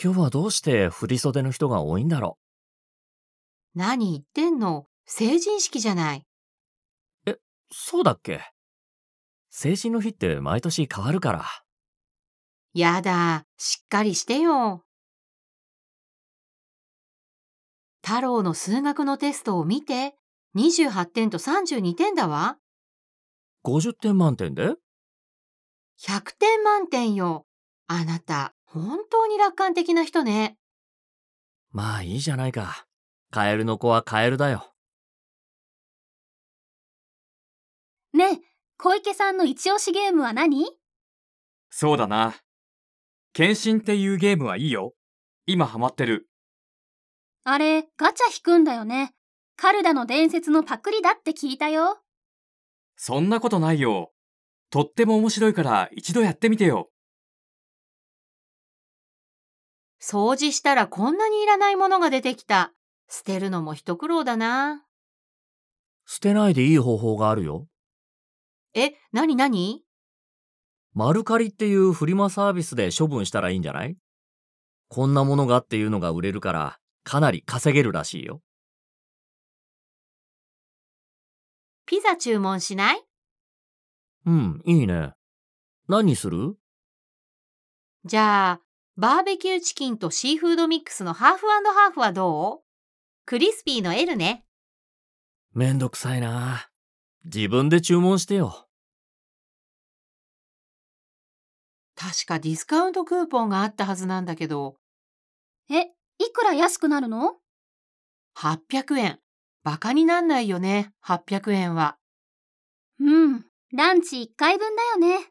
今日はどうして振り袖の人が多いんだろ何言ってんの？成人式じゃない。う。そうだっけ？成人の日って毎年変わるから。やだ、しっかりしてよ。太郎の数学のテストを見て。28点と32点だわ。50点満点で？100点満点よ。あなた、本当に楽観的な人ね。まあいいじゃないか。カエルの子はカエルだよ。ねえ、小池さんの一押しゲームは何？そうだな。献身っていうゲームはいいよ。今ハマってる。あれ、ガチャ引くんだよね。カルダの伝説のパクリだって聞いたよ。そんなことないよ。とっても面白いから一度やってみてよ。掃除したらこんなにいらないものが出てきた。捨てるのも一苦労だな。捨てないでいい方法があるよ。え、なになに？マルカリっていうフリマサービスで処分したらいいんじゃない？こんなものがっていうのが売れるから、かなり稼げるらしいよ。ピザ注文しない？うん、いいね。何にする？じゃあ、バーベキューチキンとシーフードミックスのハーフハーフはどう？クリスピーの L ね。めんどくさいな。自分で注文してよ。確かディスカウントクーポンがあったはずなんだけど、え、いくら安くなるの？800円。バカになんないよね、800円は。うん、ランチ1回分だよね。